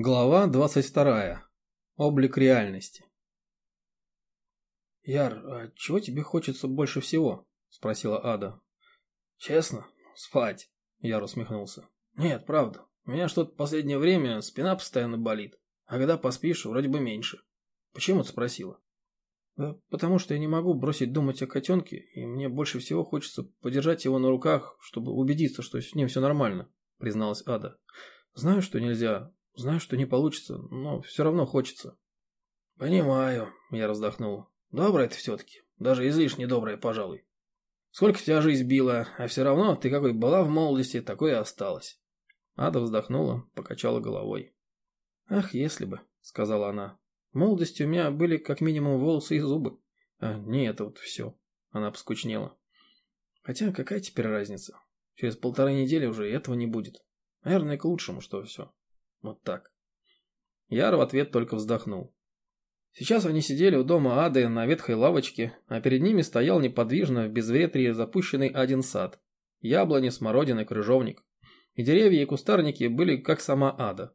Глава 22. Облик реальности. «Яр, а чего тебе хочется больше всего?» – спросила Ада. «Честно? Спать», – Яр усмехнулся. «Нет, правда. У меня что-то в последнее время спина постоянно болит, а когда поспишь, вроде бы меньше. Почему ты спросила?» да «Потому что я не могу бросить думать о котенке, и мне больше всего хочется подержать его на руках, чтобы убедиться, что с ним все нормально», – призналась Ада. «Знаю, что нельзя, Знаю, что не получится, но все равно хочется. Понимаю, я раздохнул. Доброе ты все-таки. Даже излишне доброе, пожалуй. Сколько тебя жизнь била, а все равно ты какой была в молодости, такой и осталась. Ада вздохнула, покачала головой. «Ах, если бы», — сказала она. «В молодости у меня были как минимум волосы и зубы. А не это вот все». Она поскучнела. «Хотя какая теперь разница? Через полторы недели уже этого не будет. Наверное, к лучшему, что все. Вот так. Яр в ответ только вздохнул. Сейчас они сидели у дома Ады на ветхой лавочке, а перед ними стоял неподвижно в безветрии запущенный один сад. Яблони, смородина, крыжовник. И деревья и кустарники были как сама Ада.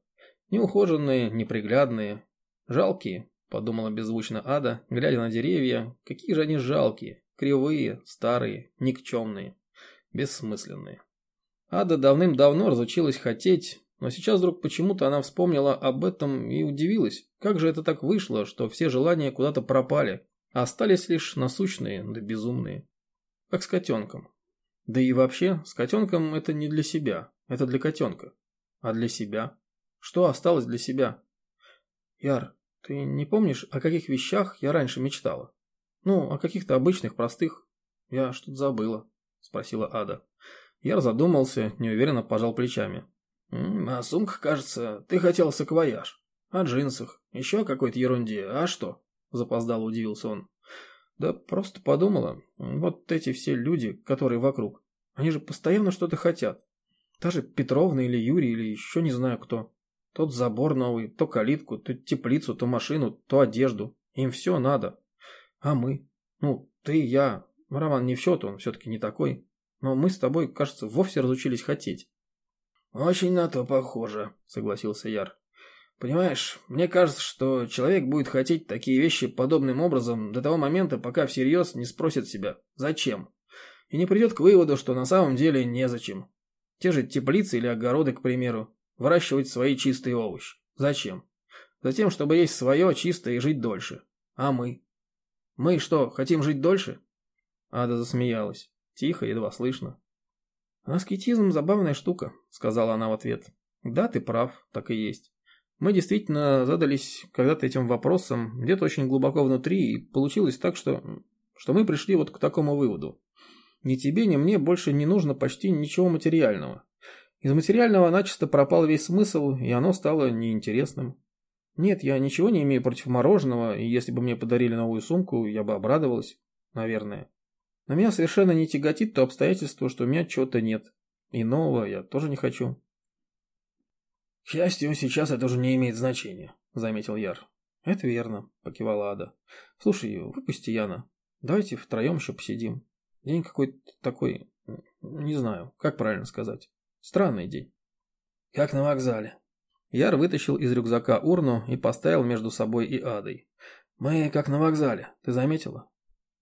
Неухоженные, неприглядные. Жалкие, подумала беззвучно Ада, глядя на деревья. Какие же они жалкие, кривые, старые, никчемные, бессмысленные. Ада давным-давно разучилась хотеть, но сейчас вдруг почему-то она вспомнила об этом и удивилась. Как же это так вышло, что все желания куда-то пропали, а остались лишь насущные да безумные. Как с котенком. Да и вообще, с котенком это не для себя, это для котенка. А для себя? Что осталось для себя? Яр, ты не помнишь, о каких вещах я раньше мечтала? Ну, о каких-то обычных, простых. Я что-то забыла, спросила Ада. Яр задумался, неуверенно пожал плечами. А сумка, кажется, ты хотел саквояж. О джинсах, еще о какой-то ерунде. А что? Запоздало удивился он. Да просто подумала. Вот эти все люди, которые вокруг. Они же постоянно что-то хотят. Та же Петровна или Юрий или еще не знаю кто. Тот забор новый, то калитку, то теплицу, то машину, то одежду. Им все надо. А мы? Ну, ты, я. Роман не в счет, он все-таки не такой. Но мы с тобой, кажется, вовсе разучились хотеть. «Очень на то похоже», — согласился Яр. «Понимаешь, мне кажется, что человек будет хотеть такие вещи подобным образом до того момента, пока всерьез не спросит себя «зачем?» и не придет к выводу, что на самом деле незачем. Те же теплицы или огороды, к примеру, выращивать свои чистые овощи. Зачем? Затем, чтобы есть свое чистое и жить дольше. А мы? Мы что, хотим жить дольше?» Ада засмеялась. Тихо, едва слышно. «Аскетизм – забавная штука», – сказала она в ответ. «Да, ты прав, так и есть. Мы действительно задались когда-то этим вопросом где-то очень глубоко внутри, и получилось так, что, что мы пришли вот к такому выводу. Ни тебе, ни мне больше не нужно почти ничего материального. Из материального начисто пропал весь смысл, и оно стало неинтересным. Нет, я ничего не имею против мороженого, и если бы мне подарили новую сумку, я бы обрадовалась, наверное. Но меня совершенно не тяготит то обстоятельство, что у меня чего-то нет. И нового я тоже не хочу. К счастью, сейчас это уже не имеет значения, заметил Яр. Это верно, покивала Ада. Слушай, выпусти Яна. Давайте втроем еще посидим. День какой-то такой, не знаю, как правильно сказать. Странный день. Как на вокзале. Яр вытащил из рюкзака урну и поставил между собой и Адой. Мы как на вокзале, ты заметила?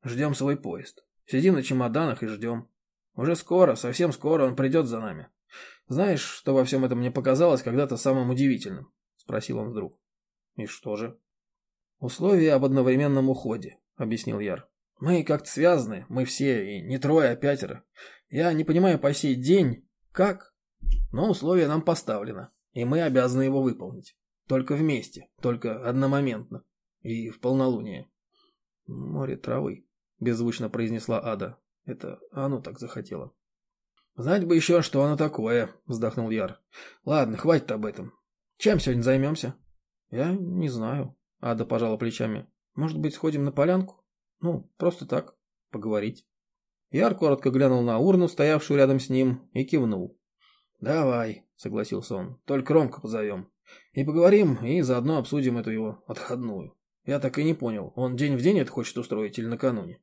Ждем свой поезд. Сидим на чемоданах и ждем. Уже скоро, совсем скоро он придет за нами. Знаешь, что во всем этом мне показалось когда-то самым удивительным? Спросил он вдруг. И что же? Условия об одновременном уходе, объяснил Яр. Мы как-то связаны, мы все, и не трое, а пятеро. Я не понимаю по сей день, как, но условие нам поставлено, и мы обязаны его выполнить. Только вместе, только одномоментно и в полнолуние. Море травы, беззвучно произнесла Ада. Это оно так захотело. Знать бы еще, что оно такое, вздохнул Яр. Ладно, хватит об этом. Чем сегодня займемся? Я не знаю. Ада пожала плечами. Может быть, сходим на полянку? Ну, просто так, поговорить. Яр коротко глянул на урну, стоявшую рядом с ним, и кивнул. «Давай», — согласился он, — «только Ромка позовем. И поговорим, и заодно обсудим эту его отходную. Я так и не понял, он день в день это хочет устроить или накануне?»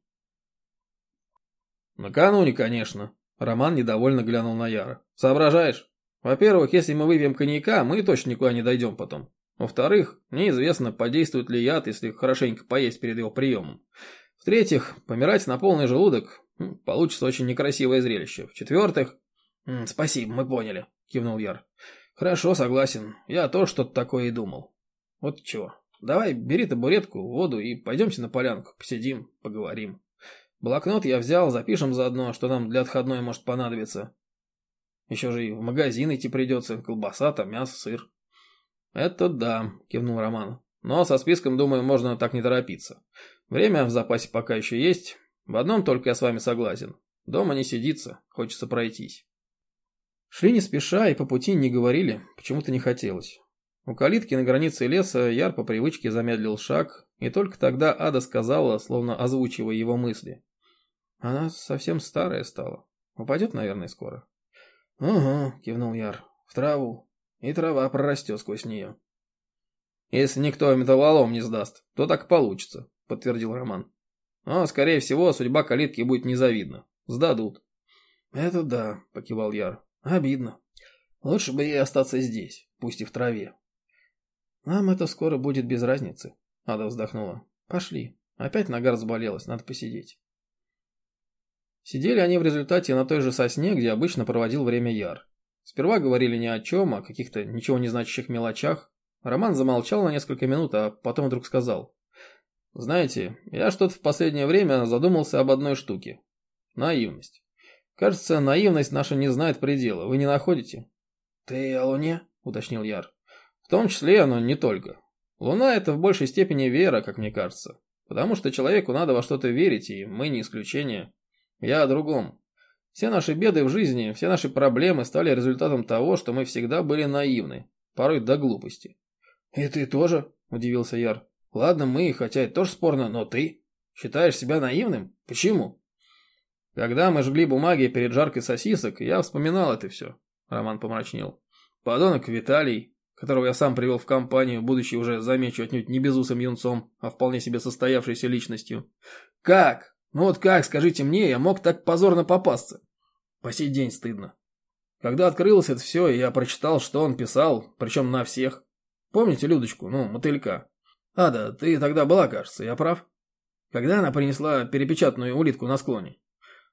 «Накануне, конечно». Роман недовольно глянул на Яра. «Соображаешь?» Во-первых, если мы выпьем коньяка, мы точно никуда не дойдем потом. Во-вторых, неизвестно, подействует ли яд, если хорошенько поесть перед его приемом. В-третьих, помирать на полный желудок получится очень некрасивое зрелище. В-четвертых... «Спасибо, мы поняли», — кивнул Яр. «Хорошо, согласен. Я тоже что-то такое и думал. Вот чего. Давай, бери табуретку, воду и пойдемте на полянку, посидим, поговорим. Блокнот я взял, запишем заодно, что нам для отходной может понадобиться. Еще же и в магазин идти придется, колбаса, там мясо, сыр». «Это да», — кивнул Роман. «Но со списком, думаю, можно так не торопиться. Время в запасе пока еще есть. В одном только я с вами согласен. Дома не сидится, хочется пройтись». Шли не спеша и по пути не говорили, почему-то не хотелось. У калитки на границе леса Яр по привычке замедлил шаг, и только тогда Ада сказала, словно озвучивая его мысли. «Она совсем старая стала. Упадет, наверное, скоро». «Угу», — кивнул Яр, — «в траву. И трава прорастет сквозь нее». «Если никто металлолом не сдаст, то так и получится», — подтвердил Роман. «Но, скорее всего, судьба калитки будет незавидна. Сдадут». «Это да», — покивал Яр. «Обидно. Лучше бы ей остаться здесь, пусть и в траве». «Нам это скоро будет без разницы», — Ада вздохнула. «Пошли. Опять нога разболелась, надо посидеть». Сидели они в результате на той же сосне, где обычно проводил время Яр. Сперва говорили ни о чем, о каких-то ничего не значащих мелочах. Роман замолчал на несколько минут, а потом вдруг сказал. «Знаете, я что-то в последнее время задумался об одной штуке. Наивность. Кажется, наивность наша не знает предела. Вы не находите?» «Ты о Луне?» — уточнил Яр. В том числе, но не только. Луна – это в большей степени вера, как мне кажется. Потому что человеку надо во что-то верить, и мы не исключение. Я о другом. Все наши беды в жизни, все наши проблемы стали результатом того, что мы всегда были наивны, порой до глупости. «И ты тоже?» – удивился Яр. «Ладно, мы, хотя это тоже спорно, но ты? Считаешь себя наивным? Почему?» Когда мы жгли бумаги перед жаркой сосисок, я вспоминал это все. Роман помрачнел. Подонок Виталий, которого я сам привел в компанию, будучи уже, замечу, отнюдь не безусым юнцом, а вполне себе состоявшейся личностью. Как? Ну вот как, скажите мне, я мог так позорно попасться? По сей день стыдно. Когда открылось это все, я прочитал, что он писал, причем на всех. Помните Людочку, ну, мотылька? Ада, ты тогда была, кажется, я прав? Когда она принесла перепечатанную улитку на склоне?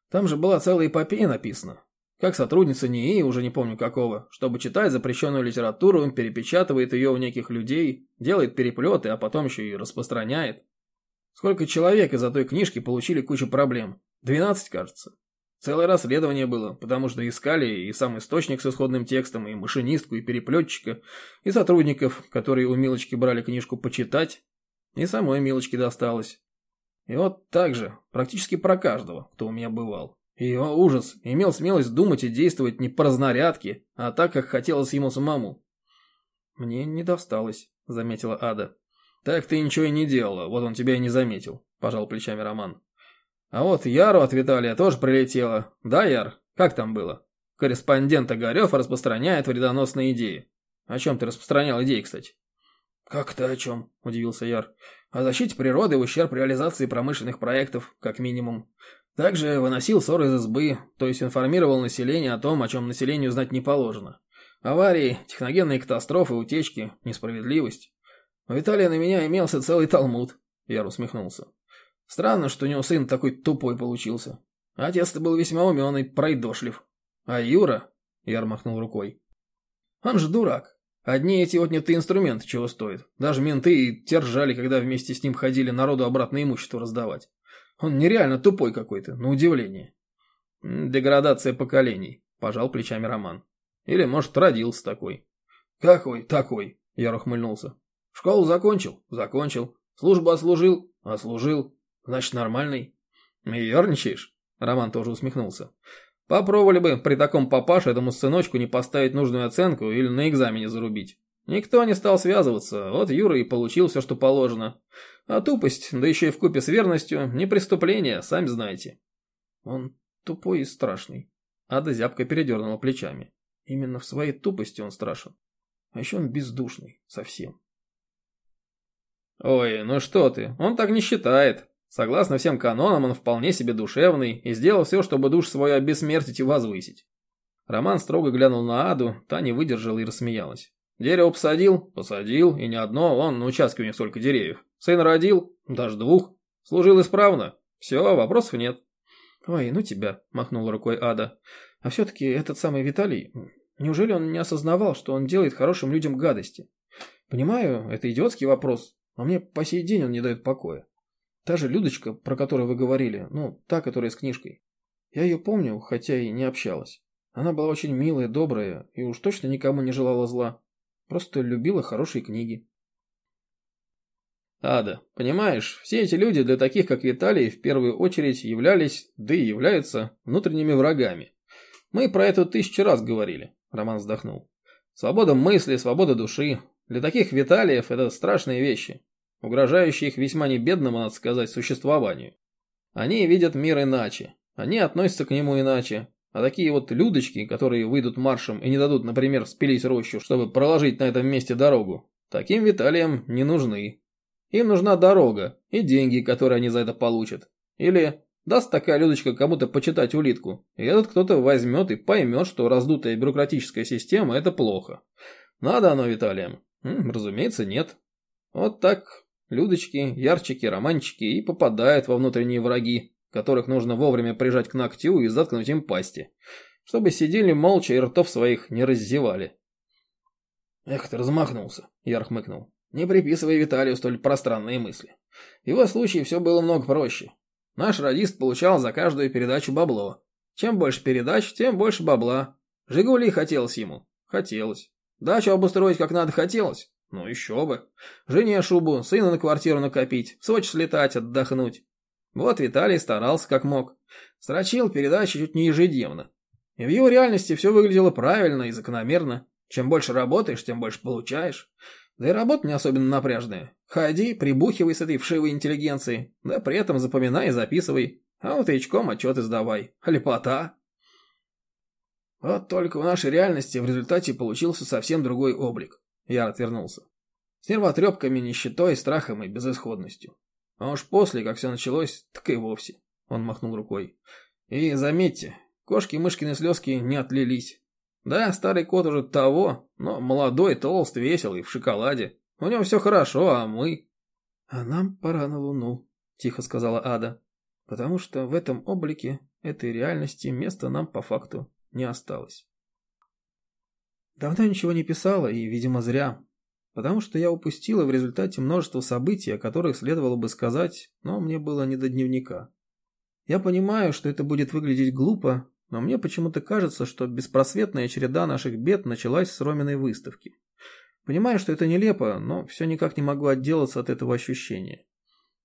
Там же была целая эпопея написана. Как сотрудница НИИ, уже не помню какого, чтобы читать запрещенную литературу, он перепечатывает ее у неких людей, делает переплеты, а потом еще и распространяет. Сколько человек из-за той книжки получили кучу проблем? Двенадцать, кажется. Целое расследование было, потому что искали и сам источник с исходным текстом, и машинистку, и переплетчика, и сотрудников, которые у Милочки брали книжку почитать, и самой Милочке досталось. И вот так же, практически про каждого, кто у меня бывал. И, о ужас, имел смелость думать и действовать не по разнарядке, а так, как хотелось ему самому. «Мне не досталось», — заметила Ада. «Так ты ничего и не делала, вот он тебя и не заметил», — пожал плечами Роман. «А вот Яру от Виталия тоже прилетело. Да, Яр? Как там было? Корреспондент Огарев распространяет вредоносные идеи. О чем ты распространял идеи, кстати?» «Как-то о чем?» – удивился Яр. «О защите природы в ущерб реализации промышленных проектов, как минимум. Также выносил ссор из избы, то есть информировал население о том, о чем населению знать не положено. Аварии, техногенные катастрофы, утечки, несправедливость. У Виталия на меня имелся целый талмуд, Яр усмехнулся. Странно, что у него сын такой тупой получился. Отец-то был весьма умен и пройдошлив. А Юра, Яр махнул рукой, он же дурак. Одни эти отнятые инструменты чего стоят. Даже менты и те когда вместе с ним ходили народу обратное имущество раздавать. Он нереально тупой какой-то, на удивление. Деградация поколений, пожал плечами Роман. Или, может, родился такой. Какой такой? Я ухмыльнулся. Школу закончил? Закончил. Службу отслужил? Отслужил. Значит, нормальный. Ерничаешь? Роман тоже усмехнулся. Попробовали бы при таком папаше этому сыночку не поставить нужную оценку или на экзамене зарубить. Никто не стал связываться, вот Юра и получил все, что положено. А тупость, да еще и вкупе с верностью, не преступление, сами знаете. Он тупой и страшный. Ада зябко передернула плечами. Именно в своей тупости он страшен. А еще он бездушный, совсем. Ой, ну что ты, он так не считает. Согласно всем канонам, он вполне себе душевный и сделал все, чтобы душ свою обессмертить и возвысить. Роман строго глянул на Аду, та не выдержала и рассмеялась. Дерево посадил? Посадил, и не одно, вон на участке у них столько деревьев. Сын родил? Даже двух. Служил исправно. Все, вопросов нет. Ой, ну тебя, махнула рукой Ада. А все-таки этот самый Виталий, неужели он не осознавал, что он делает хорошим людям гадости? Понимаю, это идиотский вопрос, но мне по сей день он не дает покоя. Та же Людочка, про которую вы говорили, ну, та, которая с книжкой. Я ее помню, хотя и не общалась. Она была очень милая, добрая и уж точно никому не желала зла. Просто любила хорошие книги. Ада, понимаешь, все эти люди для таких, как Виталий, в первую очередь являлись, да и являются, внутренними врагами. Мы про это тысячу раз говорили, Роман вздохнул. Свобода мысли, свобода души. Для таких Виталиев это страшные вещи, угрожающие их весьма небедному, надо сказать, существованию. Они видят мир иначе, они относятся к нему иначе, а такие вот людочки, которые выйдут маршем и не дадут, например, спилить рощу, чтобы проложить на этом месте дорогу, таким Виталиям не нужны. Им нужна дорога и деньги, которые они за это получат. Или даст такая Людочка кому-то почитать улитку, и этот кто-то возьмет и поймет, что раздутая бюрократическая система – это плохо. Надо оно Виталиям? Разумеется, нет. Вот так Людочки, ярчики, романчики и попадают во внутренние враги, которых нужно вовремя прижать к ногтю и заткнуть им пасти, чтобы сидели молча и ртов своих не раздевали. Эх, ты размахнулся, Яр хмыкнул. Не приписывай Виталию столь пространные мысли. В его случае все было много проще. Наш радист получал за каждую передачу бабло. Чем больше передач, тем больше бабла. Жигули хотелось ему. Хотелось. Дачу обустроить как надо хотелось. Ну еще бы. Жене шубу, сына на квартиру накопить, в Сочи слетать, отдохнуть. Вот Виталий старался как мог. Строчил передачи чуть не ежедневно. И в его реальности все выглядело правильно и закономерно. Чем больше работаешь, тем больше получаешь. Да и работа не особенно напряжная. Ходи, прибухивай с этой вшивой интеллигенцией, да при этом запоминай и записывай. А вот утречком отчеты сдавай. Лепота. Вот только в нашей реальности в результате получился совсем другой облик. Я отвернулся. С нервотрепками, нищетой, страхом и безысходностью. А уж после, как все началось, так и вовсе. Он махнул рукой. И заметьте, кошки-мышкины слезки не отлились. Да, старый кот уже того, но молодой, толстый, веселый, в шоколаде. У него все хорошо, а мы... А нам пора на Луну, тихо сказала Ада. Потому что в этом облике этой реальности места нам по факту не осталось. Давно ничего не писала, и, видимо, зря потому что я упустила в результате множество событий, о которых следовало бы сказать, но мне было не до дневника. Я понимаю, что это будет выглядеть глупо, но мне почему-то кажется, что беспросветная череда наших бед началась с Роминой выставки. Понимаю, что это нелепо, но все никак не могу отделаться от этого ощущения.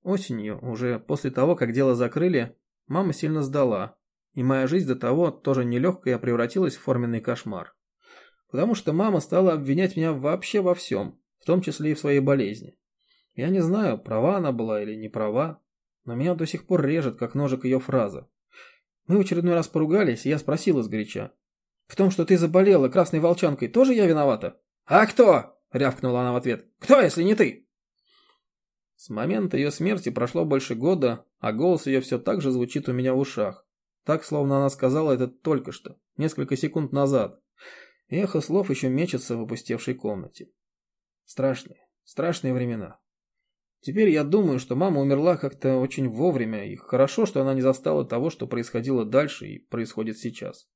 Осенью, уже после того, как дело закрыли, мама сильно сдала, и моя жизнь до того, тоже нелегкая, превратилась в форменный кошмар. Потому что мама стала обвинять меня вообще во всем, в том числе и в своей болезни. Я не знаю, права она была или не права, но меня до сих пор режет, как ножик ее фраза. Мы в очередной раз поругались, и я спросила сгоряча. «В том, что ты заболела красной волчанкой, тоже я виновата?» «А кто?» – рявкнула она в ответ. «Кто, если не ты?» С момента ее смерти прошло больше года, а голос ее все так же звучит у меня в ушах. Так, словно она сказала это только что, несколько секунд назад. Эхо слов еще мечется в опустевшей комнате. Страшные, страшные времена. Теперь я думаю, что мама умерла как-то очень вовремя, и хорошо, что она не застала того, что происходило дальше и происходит сейчас.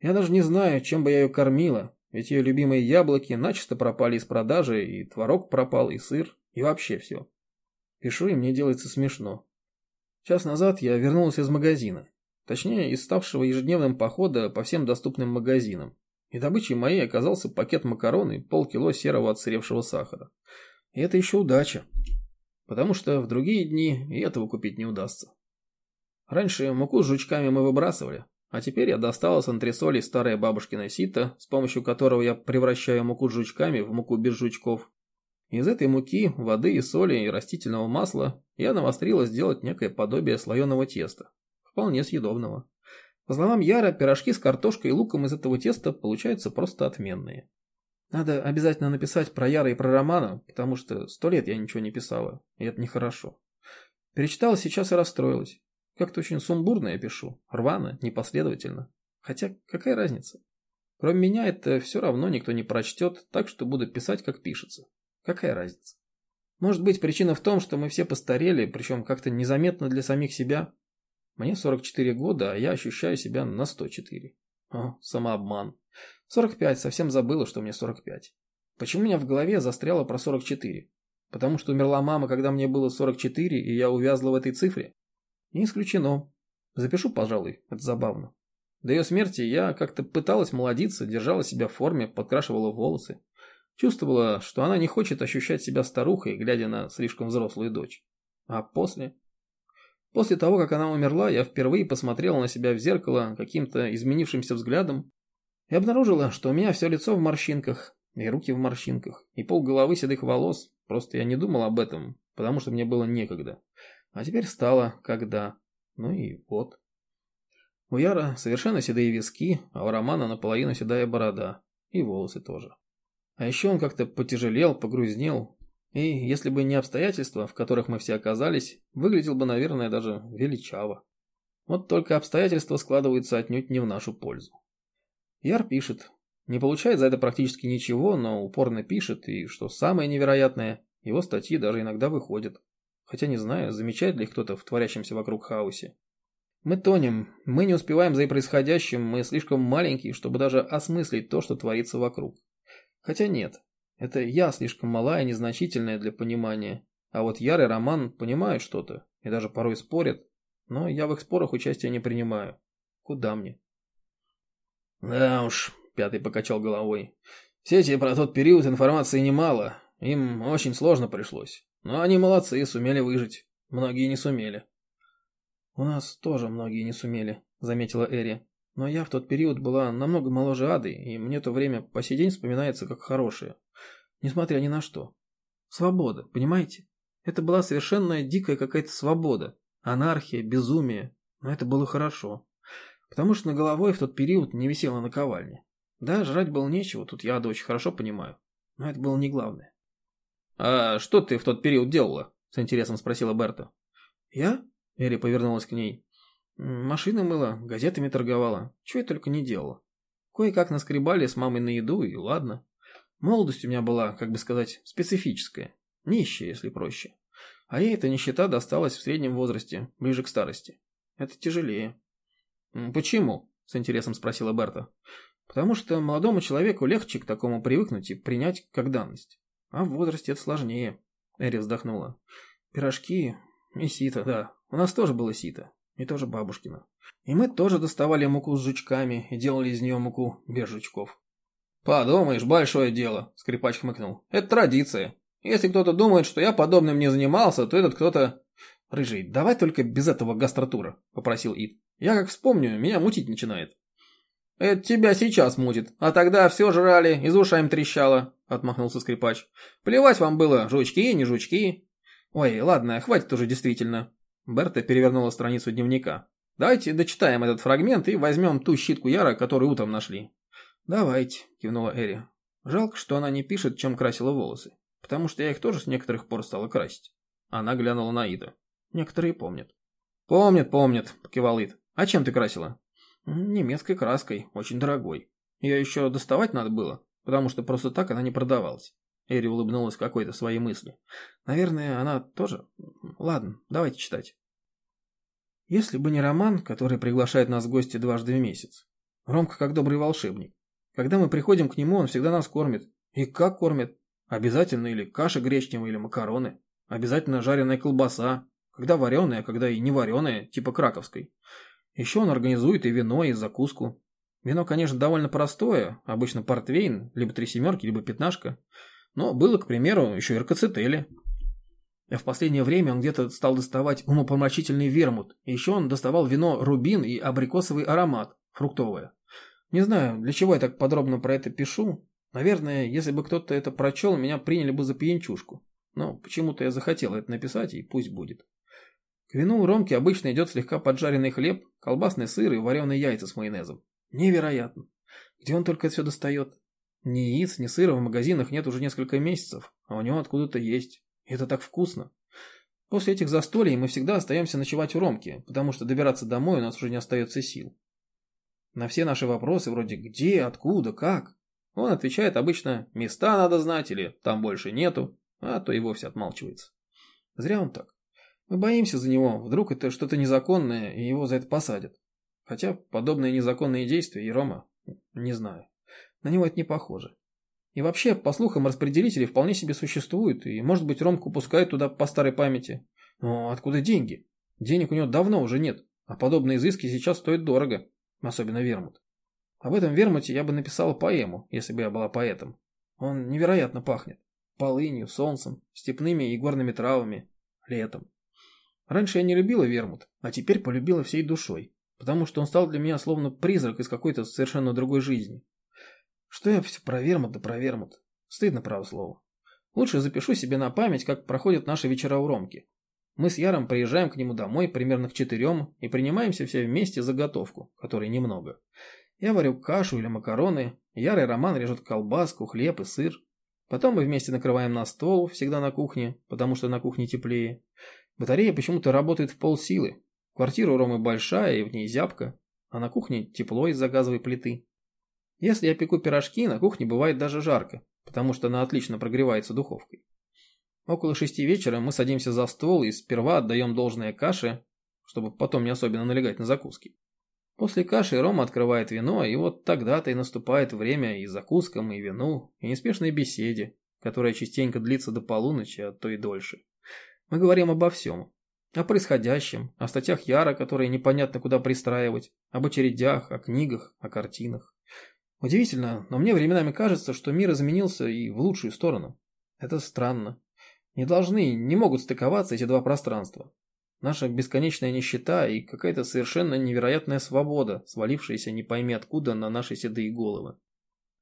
Я даже не знаю, чем бы я ее кормила, ведь ее любимые яблоки начисто пропали из продажи, и творог пропал, и сыр, и вообще все. Пишу, и мне делается смешно. Час назад я вернулась из магазина. Точнее, из ставшего ежедневным похода по всем доступным магазинам. И добычей моей оказался пакет макарон и полкило серого отсыревшего сахара. И это еще удача. Потому что в другие дни и этого купить не удастся. Раньше муку с жучками мы выбрасывали, а теперь я достала с антресолей старое бабушкино сито, с помощью которого я превращаю муку с жучками в муку без жучков. Из этой муки, воды и соли и растительного масла я навострила сделать некое подобие слоеного теста, вполне съедобного. По словам Яра, пирожки с картошкой и луком из этого теста получаются просто отменные. Надо обязательно написать про Яра и про Романа, потому что сто лет я ничего не писала, и это нехорошо. Перечитала сейчас и расстроилась. Как-то очень сумбурно я пишу, рвано, непоследовательно. Хотя какая разница? Кроме меня это все равно никто не прочтет, так что буду писать, как пишется. Какая разница? Может быть, причина в том, что мы все постарели, причем как-то незаметно для самих себя. Мне 44 года, а я ощущаю себя на 104. О, самообман. 45, совсем забыла, что мне 45. Почему у меня в голове застряло про 44? Потому что умерла мама, когда мне было 44, и я увязла в этой цифре? Не исключено. Запишу, пожалуй, это забавно. До ее смерти я как-то пыталась молодиться, держала себя в форме, подкрашивала волосы. Чувствовала, что она не хочет ощущать себя старухой, глядя на слишком взрослую дочь. А после? После того, как она умерла, я впервые посмотрела на себя в зеркало каким-то изменившимся взглядом и обнаружила, что у меня все лицо в морщинках, и руки в морщинках, и пол головы седых волос. Просто я не думал об этом, потому что мне было некогда. А теперь стало, когда. Ну и вот. У Яра совершенно седые виски, а у Романа наполовину седая борода. И волосы тоже. А еще он как-то потяжелел, погрузнел. И если бы не обстоятельства, в которых мы все оказались, выглядел бы, наверное, даже величаво. Вот только обстоятельства складываются отнюдь не в нашу пользу. Яр пишет. Не получает за это практически ничего, но упорно пишет, и, что самое невероятное, его статьи даже иногда выходят. Хотя не знаю, замечает ли кто-то в творящемся вокруг хаосе. Мы тонем, мы не успеваем за происходящим, мы слишком маленькие, чтобы даже осмыслить то, что творится вокруг. Хотя нет, это я слишком малая и незначительная для понимания. А вот Яр и Роман понимают что-то и даже порой спорят, но я в их спорах участия не принимаю. Куда мне? Да уж, пятый покачал головой. В сети про тот период информации немало, им очень сложно пришлось. Но они молодцы, сумели выжить. Многие не сумели. У нас тоже многие не сумели, заметила Эри. Но я в тот период была намного моложе Ады, и мне то время по сей день вспоминается как хорошее. Несмотря ни на что. Свобода, понимаете? Это была совершенно дикая какая-то свобода. Анархия, безумие. Но это было хорошо. Потому что на головой в тот период не висела наковальня. Да, жрать было нечего, тут я Аду очень хорошо понимаю. Но это было не главное. «А что ты в тот период делала?» – с интересом спросила Берта. «Я?» – Эри повернулась к ней. Машины мыла, газетами торговала. Чего я только не делала. Кое-как наскребали с мамой на еду, и ладно. Молодость у меня была, как бы сказать, специфическая. Нищая, если проще. А ей эта нищета досталась в среднем возрасте, ближе к старости. Это тяжелее. «Почему?» – с интересом спросила Берта. «Потому что молодому человеку легче к такому привыкнуть и принять как данность. А в возрасте это сложнее». Эри вздохнула. «Пирожки и сито, да. У нас тоже было сито. И тоже бабушкина. И мы тоже доставали муку с жучками и делали из нее муку без жучков. «Подумаешь, большое дело», — скрипач хмыкнул. «Это традиция. Если кто-то думает, что я подобным не занимался, то этот кто-то...» «Рыжий, давай только без этого гастротура», — попросил Ид. «Я как вспомню, меня мутить начинает». «Это тебя сейчас мутит, а тогда все жрали, из ушами трещало», — отмахнулся скрипач. «Плевать вам было, жучки, не жучки». «Ой, ладно, хватит уже действительно», Берта перевернула страницу дневника. «Давайте дочитаем этот фрагмент и возьмем ту щитку Яра, которую утром нашли». «Давайте», – кивнула Эри. «Жалко, что она не пишет, чем красила волосы, потому что я их тоже с некоторых пор стала красить». Она глянула на Ида. «Некоторые помнят». «Помнят, помнят», – покивал Ид. «А чем ты красила?» «Немецкой краской, очень дорогой. Ее еще доставать надо было, потому что просто так она не продавалась». Эри улыбнулась какой-то своей мысли. Наверное, она тоже... Ладно, давайте читать. Если бы не роман, который приглашает нас в гости дважды в месяц. Ромка как добрый волшебник. Когда мы приходим к нему, он всегда нас кормит. И как кормит? Обязательно или каша гречневая, или макароны. Обязательно жареная колбаса. Когда вареная, когда и не вареная, типа краковской. Еще он организует и вино, и закуску. Вино, конечно, довольно простое, обычно портвейн, либо три семерки, либо пятнашка. Но было, к примеру, еще и РКЦТели. А в последнее время он где-то стал доставать умопомрачительный вермут. Еще он доставал вино рубин и абрикосовый аромат, фруктовое. Не знаю, для чего я так подробно про это пишу. Наверное, если бы кто-то это прочел, меня приняли бы за пьянчушку. Но почему-то я захотел это написать, и пусть будет. К вину у Ромки обычно идет слегка поджаренный хлеб, колбасный сыр и вареные яйца с майонезом. Невероятно. Где он только это все достает? Ни яиц, ни сыра в магазинах нет уже несколько месяцев, а у него откуда-то есть. И это так вкусно. После этих застолий мы всегда остаемся ночевать у Ромки, потому что добираться домой у нас уже не остается сил. На все наши вопросы вроде «где?», «откуда?», «как?». Он отвечает обычно «места надо знать» или «там больше нету», а то и вовсе отмалчивается. Зря он так. Мы боимся за него, вдруг это что-то незаконное, и его за это посадят. Хотя подобные незаконные действия и Рома, не знаю. На него это не похоже. И вообще, по слухам, распределители вполне себе существуют, и, может быть, Ромку пускают туда по старой памяти. Но откуда деньги? Денег у него давно уже нет, а подобные изыски сейчас стоят дорого, особенно вермут. Об этом вермуте я бы написала поэму, если бы я была поэтом. Он невероятно пахнет. Полынью, солнцем, степными и горными травами, летом. Раньше я не любила вермут, а теперь полюбила всей душой, потому что он стал для меня словно призрак из какой-то совершенно другой жизни. Что я все про вермут да про вермут. Стыдно, право слово. Лучше запишу себе на память, как проходят наши вечера у Ромки. Мы с Яром приезжаем к нему домой примерно к четырем и принимаемся все вместе за готовку, которой немного. Я варю кашу или макароны, Яр и Роман режут колбаску, хлеб и сыр. Потом мы вместе накрываем на стол, всегда на кухне, потому что на кухне теплее. Батарея почему-то работает в полсилы. Квартира у Ромы большая и в ней зябко, а на кухне тепло из-за газовой плиты. Если я пеку пирожки, на кухне бывает даже жарко, потому что она отлично прогревается духовкой. Около шести вечера мы садимся за стол и сперва отдаем должное каше, чтобы потом не особенно налегать на закуски. После каши Рома открывает вино, и вот тогда-то и наступает время и закускам, и вину, и неспешной беседе, которая частенько длится до полуночи, а то и дольше. Мы говорим обо всем. О происходящем, о статьях Яра, которые непонятно куда пристраивать, об очередях, о книгах, о картинах. Удивительно, но мне временами кажется, что мир изменился и в лучшую сторону. Это странно. Не должны, не могут стыковаться эти два пространства. Наша бесконечная нищета и какая-то совершенно невероятная свобода, свалившаяся не пойми откуда на наши седые головы.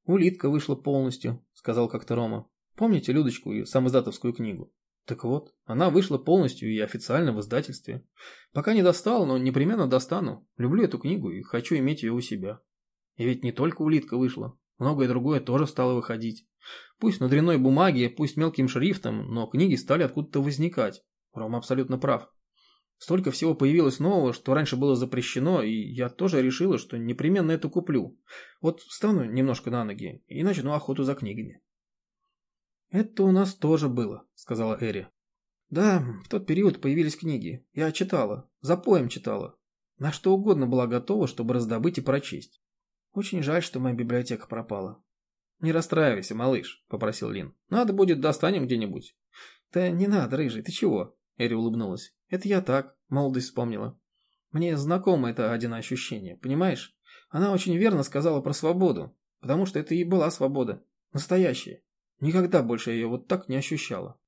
«Улитка вышла полностью», — сказал как-то Рома. «Помните Людочку и самоздатовскую книгу?» Так вот, она вышла полностью и официально в издательстве. Пока не достал, но непременно достану. Люблю эту книгу и хочу иметь ее у себя. И ведь не только улитка вышла. Многое другое тоже стало выходить. Пусть на дрянной бумаге, пусть мелким шрифтом, но книги стали откуда-то возникать. Рома абсолютно прав. Столько всего появилось нового, что раньше было запрещено, и я тоже решила, что непременно это куплю. Вот встану немножко на ноги и начну охоту за книгами. «Это у нас тоже было», — сказала Эри. «Да, в тот период появились книги. Я читала, за поем читала. На что угодно была готова, чтобы раздобыть и прочесть. Очень жаль, что моя библиотека пропала. «Не расстраивайся, малыш», — попросил Лин. «Надо будет достанем где-нибудь». «Да не надо, рыжий, ты чего?» Эри улыбнулась. «Это я так, молодость вспомнила. Мне знакомо это один ощущение, понимаешь? Она очень верно сказала про свободу, потому что это и была свобода. Настоящая. Никогда больше я ее вот так не ощущала».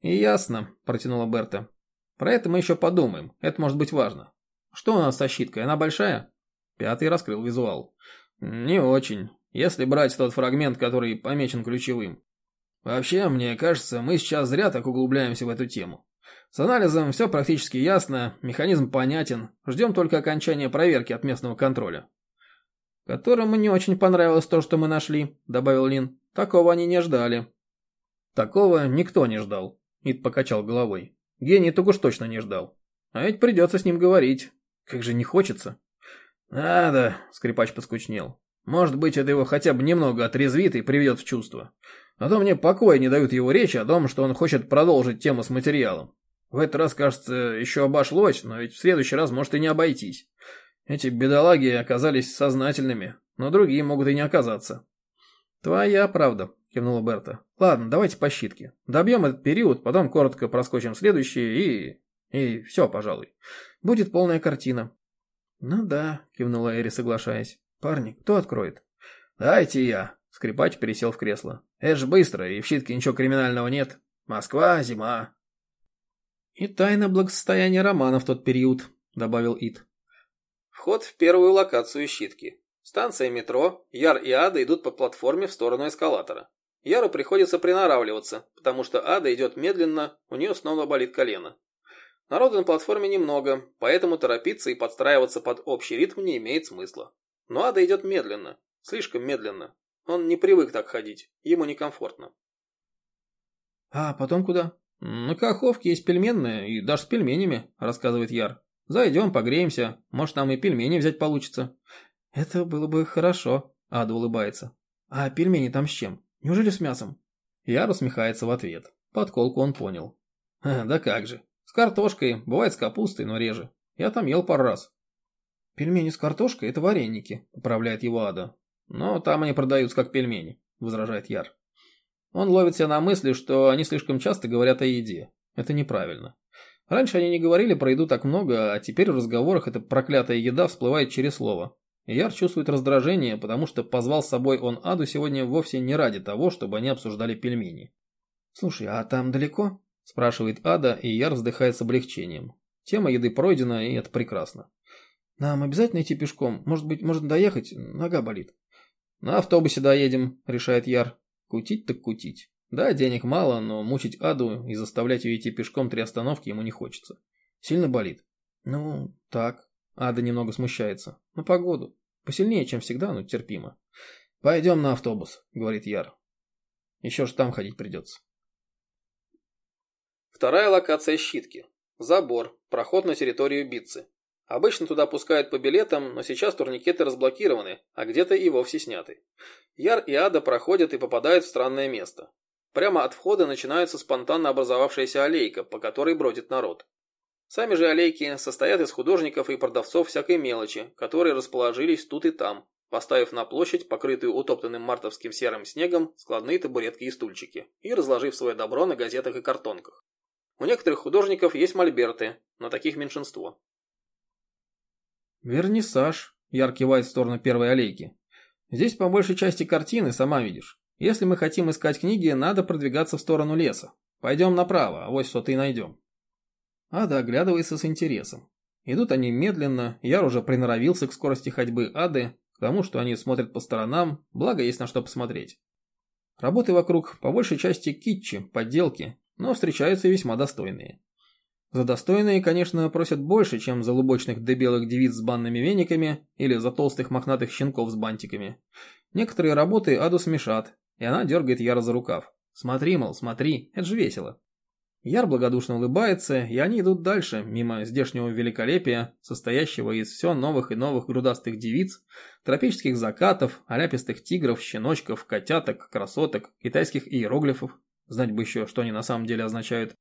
«И ясно», — протянула Берта. «Про это мы еще подумаем, это может быть важно. Что у нас со щиткой, она большая?» Пятый раскрыл визуал. «Не очень если брать тот фрагмент, который помечен ключевым. Вообще, мне кажется, мы сейчас зря так углубляемся в эту тему. С анализом все практически ясно, механизм понятен, ждем только окончания проверки от местного контроля. Которому не очень понравилось то, что мы нашли, добавил Лин. Такого они не ждали. Такого никто не ждал, Ид покачал головой. Гений только уж точно не ждал. А ведь придется с ним говорить. Как же не хочется. Надо, скрипач поскучнел. Может быть, это его хотя бы немного отрезвит и приведет в чувство. А то мне покоя не дают его речи о том, что он хочет продолжить тему с материалом. В этот раз, кажется, еще обошлось, но ведь в следующий раз может и не обойтись. Эти бедолаги оказались сознательными, но другие могут и не оказаться. «Твоя правда», — кивнула Берта. «Ладно, давайте по щитке. Добьем этот период, потом коротко проскочим следующий и... и все, пожалуй. Будет полная картина». «Ну да», — кивнула Эри, соглашаясь. «Парни, кто откроет?» «Дайте я!» Скрипач пересел в кресло. «Это ж быстро, и в щитке ничего криминального нет. Москва, зима». «И тайна благосостояния Романа в тот период», — добавил Ит. Вход в первую локацию щитки. Станция метро, Яр и Ада идут по платформе в сторону эскалатора. Яру приходится приноравливаться, потому что Ада идет медленно, у нее снова болит колено. Народу на платформе немного, поэтому торопиться и подстраиваться под общий ритм не имеет смысла. Но Ада идет медленно, слишком медленно. Он не привык так ходить, ему некомфортно. «А потом куда?» «На Каховке есть пельменная, и даже с пельменями», – рассказывает Яр. «Зайдем, погреемся, может, нам и пельмени взять получится. Это было бы хорошо, Ада улыбается. А пельмени там с чем? Неужели с мясом? Яр усмехается в ответ. Подколку он понял. Да как же. С картошкой, бывает с капустой, но реже. Я там ел пару раз. Пельмени с картошкой – это вареники, поправляет его Ада. Но там они продаются как пельмени, возражает Яр. Он ловит себя на мысли, что они слишком часто говорят о еде. Это неправильно. Раньше они не говорили про еду так много, а теперь в разговорах эта проклятая еда всплывает через слово. Яр чувствует раздражение, потому что позвал с собой он Аду сегодня вовсе не ради того, чтобы они обсуждали пельмени. «Слушай, а там далеко?» – спрашивает Ада, и Яр вздыхает с облегчением. Тема еды пройдена, и это прекрасно. «Нам обязательно идти пешком? Может быть, можно доехать? Нога болит». «На автобусе доедем», – решает Яр. «Кутить так кутить». Да, денег мало, но мучить Аду и заставлять ее идти пешком три остановки ему не хочется. Сильно болит? Ну, так. Ада немного смущается. На погоду. Посильнее, чем всегда, но терпимо. Пойдем на автобус, говорит Яр. Еще ж там ходить придется. Вторая локация щитки. Забор. Проход на территорию Битцы. Обычно туда пускают по билетам, но сейчас турникеты разблокированы, а где-то и вовсе сняты. Яр и Ада проходят и попадают в странное место. Прямо от входа начинается спонтанно образовавшаяся аллейка, по которой бродит народ. Сами же аллейки состоят из художников и продавцов всякой мелочи, которые расположились тут и там, поставив на площадь, покрытую утоптанным мартовским серым снегом, складные табуретки и стульчики, и разложив свое добро на газетах и картонках. У некоторых художников есть мольберты, но таких меньшинство. «Вернисаж», – яркий кивает в сторону первой аллейки. «Здесь по большей части картины, сама видишь. Если мы хотим искать книги, надо продвигаться в сторону леса. Пойдем направо, а вот что-то и найдем. Ада оглядывается с интересом. Идут они медленно, Яр уже приноровился к скорости ходьбы Ады, к тому, что они смотрят по сторонам, благо есть на что посмотреть. Работы вокруг по большей части китчи, подделки, но встречаются и весьма достойные. За достойные, конечно, просят больше, чем за лубочных дебелых девиц с банными вениками или за толстых мохнатых щенков с бантиками. Некоторые работы Аду смешат, и она дергает Яра за рукав. «Смотри, мол, смотри, это же весело». Яр благодушно улыбается, и они идут дальше, мимо здешнего великолепия, состоящего из все новых и новых грудастых девиц, тропических закатов, аляпистых тигров, щеночков, котяток, красоток, китайских иероглифов, знать бы еще, что они на самом деле означают,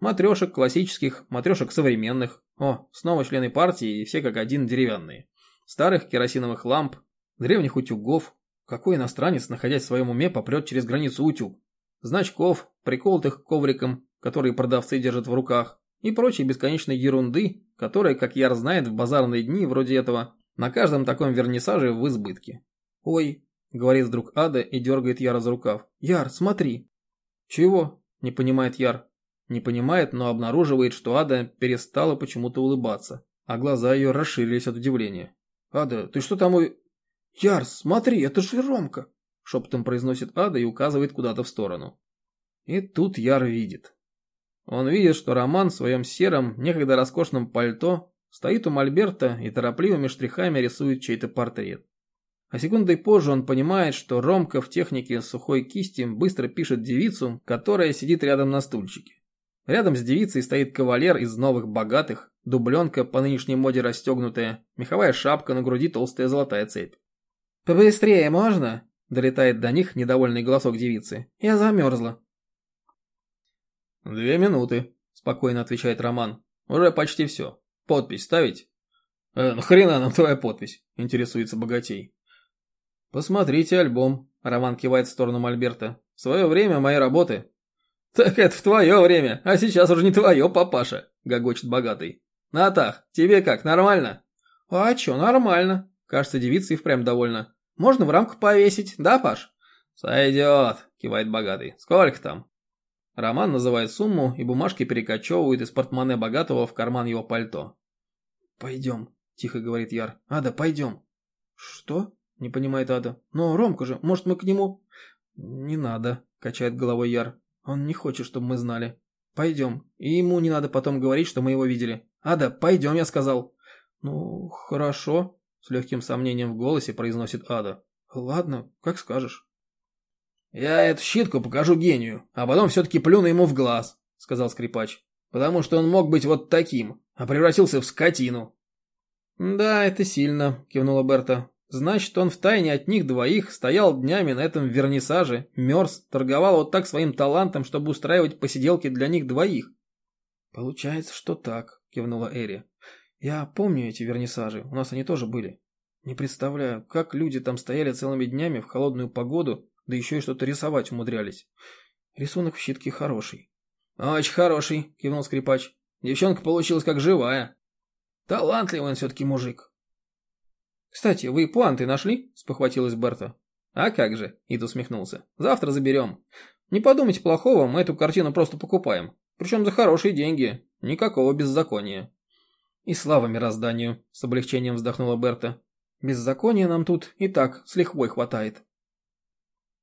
матрешек классических, матрешек современных, о, снова члены партии и все как один деревянные, старых керосиновых ламп, древних утюгов, какой иностранец, находясь в своем уме, попрет через границу утюг? Значков, приколотых ковриком, которые продавцы держат в руках, и прочей бесконечной ерунды, которая, как Яр знает, в базарные дни вроде этого, на каждом таком вернисаже в избытке. «Ой», — говорит вдруг Ада и дергает Яра за рукав. «Яр, смотри». «Чего?» — не понимает Яр. Не понимает, но обнаруживает, что Ада перестала почему-то улыбаться, а глаза ее расширились от удивления. «Ада, ты что там...» «Яр, смотри, это же Ромка!» Шепотом произносит Ада и указывает куда-то в сторону. И тут Яр видит. Он видит, что Роман в своем сером, некогда роскошном пальто стоит у Мольберта и торопливыми штрихами рисует чей-то портрет. А секундой позже он понимает, что Ромка в технике сухой кисти быстро пишет девицу, которая сидит рядом на стульчике. Рядом с девицей стоит кавалер из новых богатых, дубленка по нынешней моде расстегнутая, меховая шапка на груди толстая золотая цепь. «Побыстрее можно?» – долетает до них недовольный голосок девицы. «Я замерзла». «Две минуты», – спокойно отвечает Роман. «Уже почти все. Подпись ставить?» «Э, нахрена нам твоя подпись?» – интересуется богатей. «Посмотрите альбом», – Роман кивает в сторону Мольберта. «В свое время мои работы». «Так это в твое время, а сейчас уже не твое, папаша», – гогочет богатый. «Натах, тебе как, нормально?» «А чё, нормально», Кажется, девица и впрямь довольна. Можно в рамку повесить, да, Паш? Сойдет, кивает богатый. Сколько там? Роман называет сумму, и бумажки перекочевывают из портмоне богатого в карман его пальто. «Пойдем», – тихо говорит Яр. «Ада, пойдем». «Что?» – не понимает Ада. «Но Ромка же, может, мы к нему...» «Не надо», – качает головой Яр. «Он не хочет, чтобы мы знали. Пойдем. И ему не надо потом говорить, что мы его видели. Ада, пойдем, я сказал». «Ну, хорошо», с легким сомнением в голосе произносит Ада. Ладно, как скажешь. Я эту щитку покажу гению, а потом все-таки плюну ему в глаз, сказал скрипач. Потому что он мог быть вот таким, а превратился в скотину. Да, это сильно, кивнула Берта. Значит, он втайне от них двоих стоял днями на этом вернисаже, мерз, торговал вот так своим талантом, чтобы устраивать посиделки для них двоих. Получается, что так, кивнула Эри. Я помню эти вернисажи, у нас они тоже были. Не представляю, как люди там стояли целыми днями в холодную погоду, да еще и что-то рисовать умудрялись. Рисунок в щитке хороший. Очень хороший, кивнул скрипач. Девчонка получилась как живая. Талантливый он все-таки мужик. «Кстати, вы планты нашли?» – спохватилась Берта. «А как же?» – Ид усмехнулся. «Завтра заберем. Не подумайте плохого, мы эту картину просто покупаем. Причем за хорошие деньги. Никакого беззакония». «И слава мирозданию!» – с облегчением вздохнула Берта. «Беззакония нам тут и так с лихвой хватает».